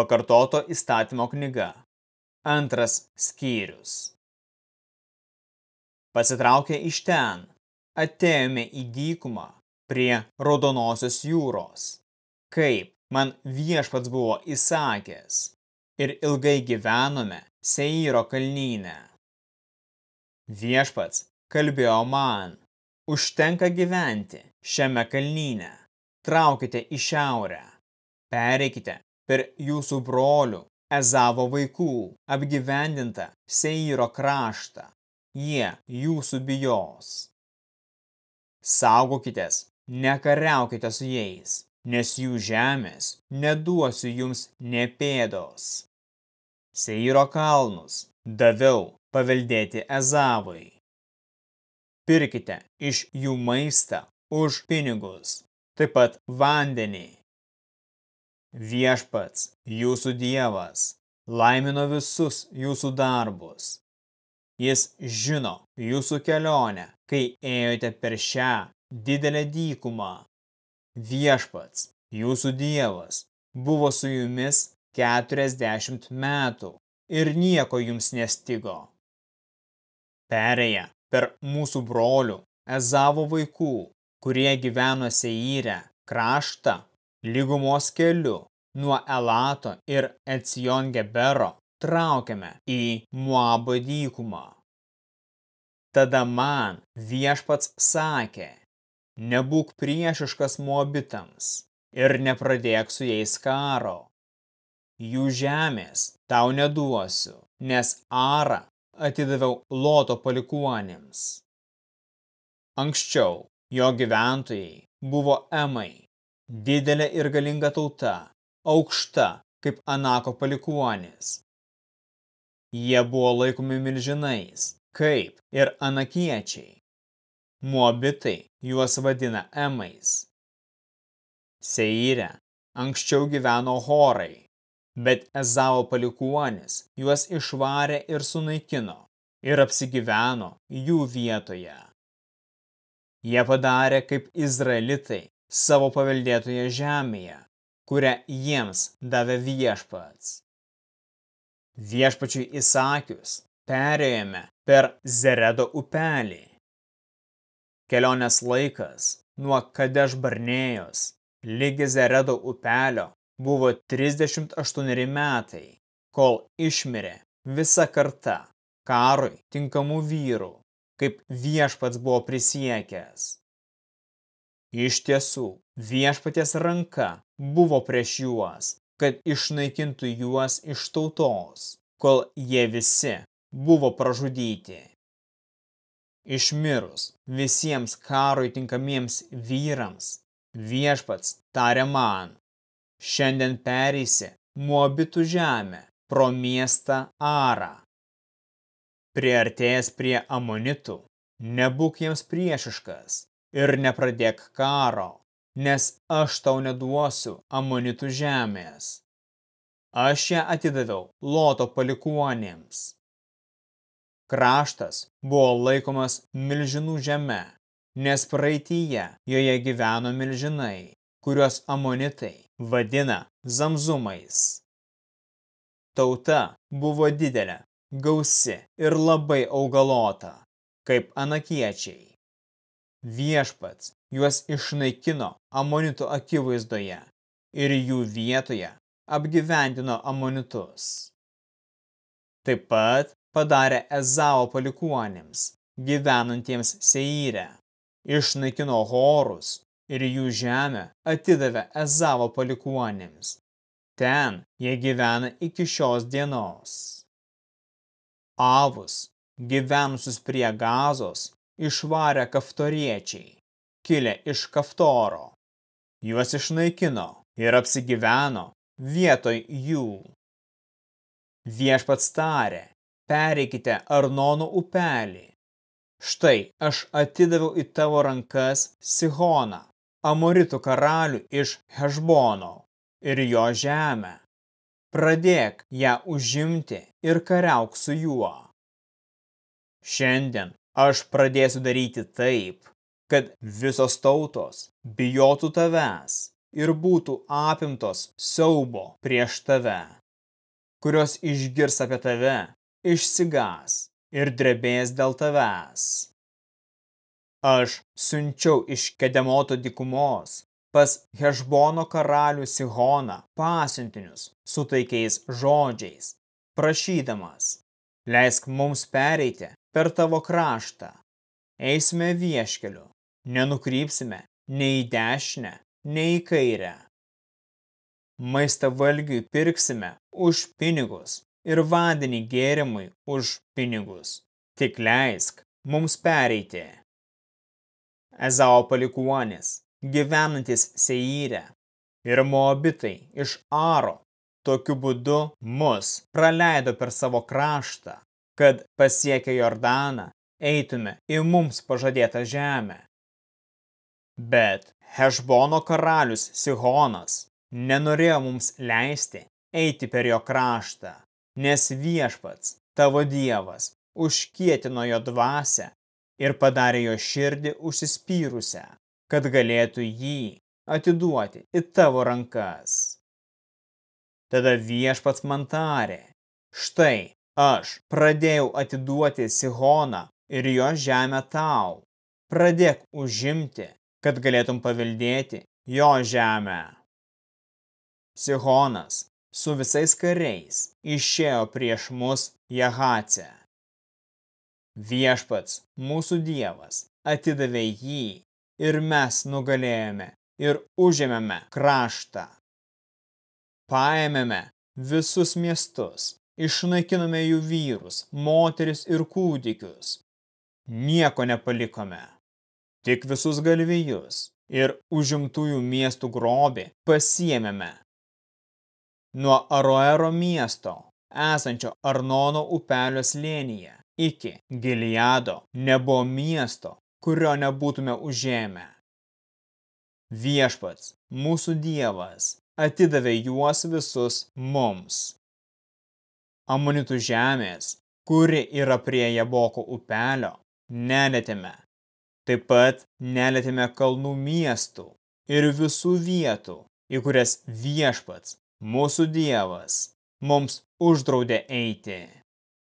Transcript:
Pakartoto įstatymo knyga. Antras skyrius. Pasitraukę iš ten, atėjome į dykumą prie Raudonosios jūros, kaip man viešpats buvo įsakęs, ir ilgai gyvenome Seiro kalnyne. Viešpats kalbėjo man, užtenka gyventi šiame kalnyne, traukite į šiaurę, pereikite per jūsų brolių Ezavo vaikų apgyvendintą Seiro kraštą, jie jūsų bijos. Saugokitės, nekariaukite su jais, nes jų žemės neduosiu jums nepėdos. Seiro kalnus daviau paveldėti Ezavui. Pirkite iš jų maistą už pinigus, taip pat vandenį Viešpats, jūsų dievas, laimino visus jūsų darbus. Jis žino jūsų kelionę, kai ėjote per šią didelę dykumą. Viešpats, jūsų dievas, buvo su jumis keturiasdešimt metų ir nieko jums nestigo. Perėję per mūsų brolių Ezavo vaikų, kurie gyveno Seire kraštą, lygumos keliu nuo Elato ir Ecion Gebero traukiame į Moabo dykumą. Tada man viešpats sakė, nebūk priešiškas Moabitams ir nepradėk su jais karo. Jų žemės tau neduosiu, nes Arą atidaviau Loto palikuonėms. Anksčiau jo gyventojai buvo Emai, didelė ir galinga tauta, aukšta kaip Anako palikuonis. Jie buvo laikomi milžinais, kaip ir anakiečiai. Moabitai juos vadina emais. Seire anksčiau gyveno horai, bet Ezavo palikuonis juos išvarė ir sunaikino ir apsigyveno jų vietoje. Jie padarė kaip izraelitai savo paveldėtoje žemėje, kurią jiems davė viešpats. Viešpačiui įsakius, perėjome per Zeredo upelį. Kelionės laikas nuo Kadeš Barnėjos lygi Zeredo upelio buvo 38 metai, kol išmirė visa karta karui tinkamų vyrų, kaip viešpats buvo prisiekęs. Iš tiesų, viešpaties ranka buvo prieš juos, kad išnaikintų juos iš tautos, kol jie visi buvo pražudyti. Išmirus visiems karui tinkamiems vyrams, viešpats tarė man, šiandien pereisi Moabitų žemę pro miestą Arą. Priartėjęs prie Amonitų, nebūk jiems priešiškas, ir nepradėk karo, nes aš tau neduosiu amonitų žemės. Aš ją atidaviau loto palikuonėms. Kraštas buvo laikomas milžinų žeme, nes praeitįje joje gyveno milžinai, kuriuos amonitai vadina zamzumais. Tauta buvo didelė, gausi ir labai augalota, kaip anakiečiai. Viešpats juos išnaikino amonitų akivaizdoje ir jų vietoje apgyvendino amonitus. Taip pat padarė Ezavo palikuonėms, gyvenantiems Seire, išnaikino horus ir jų žemę atidavė Ezavo palikuonėms. Ten jie gyvena iki šios dienos. Avus, gyvenusius prie gazos, išvarę kaftoriečiai, kilę iš kaftoro. Juos išnaikino ir apsigyveno vietoj jų. Viešpats tarė, pereikite Arnono upelį. Štai aš atidaviau į tavo rankas Sihoną, Amoritų karalių iš Hešbono ir jo žemę. Pradėk ją užimti ir kariauk su juo. Šiandien Aš pradėsiu daryti taip, kad visos tautos bijotų tavęs ir būtų apimtos siaubo prieš tave, kurios išgirs apie tave, išsigas ir drebės dėl tavęs. Aš siunčiau iš Kedemoto dikumos pas Hešbono karalių Sihoną pasiuntinius su taikiais žodžiais, prašydamas, leisk mums pereiti per tavo kraštą, eisime vieškeliu, nenukrypsime nei į dešinę, nei į kairę. Maistą valgiui pirksime už pinigus ir vandenį gėrimui už pinigus. Tik leisk mums pereiti. Ezao palikuonis, gyvenantis Seire, ir Moabitai iš Aro, tokiu būdu mus praleido per savo kraštą, kad pasiekę Jordaną eitume į mums pažadėtą žemę. Bet Hešbono karalius Sihonas nenorėjo mums leisti eiti per jo kraštą, nes viešpats, tavo dievas, užkietino jo dvasę ir padarė jo širdį užsispyrusią, kad galėtų jį atiduoti į tavo rankas. Tada viešpats man tarė, štai aš pradėjau atiduoti Sihoną ir jo žemę tau, pradėk užimti kad galėtum paveldėti jo žemę. Sihonas su visais kariais išėjo prieš mus Jahace. Viešpats, mūsų dievas, atidavė jį ir mes nugalėjome ir užėmėme kraštą. Paėmėme visus miestus, išnaikinome jų vyrus, moteris ir kūdikius. Nieko nepalikome tik visus galvijus ir užimtųjų miestų grobį pasiėmėme. Nuo Aroero miesto, esančio Arnono upelio slėnyje, iki Giliado nebuvo miesto, kurio nebūtume užėmę. Viešpats, mūsų dievas, atidavė juos visus mums. Amonitų žemės, kuri yra prie Jaboko upelio, nelėtėme Taip pat nelėtėme kalnų miestų ir visų vietų, į kurias viešpats, mūsų dievas, mums uždraudė eiti.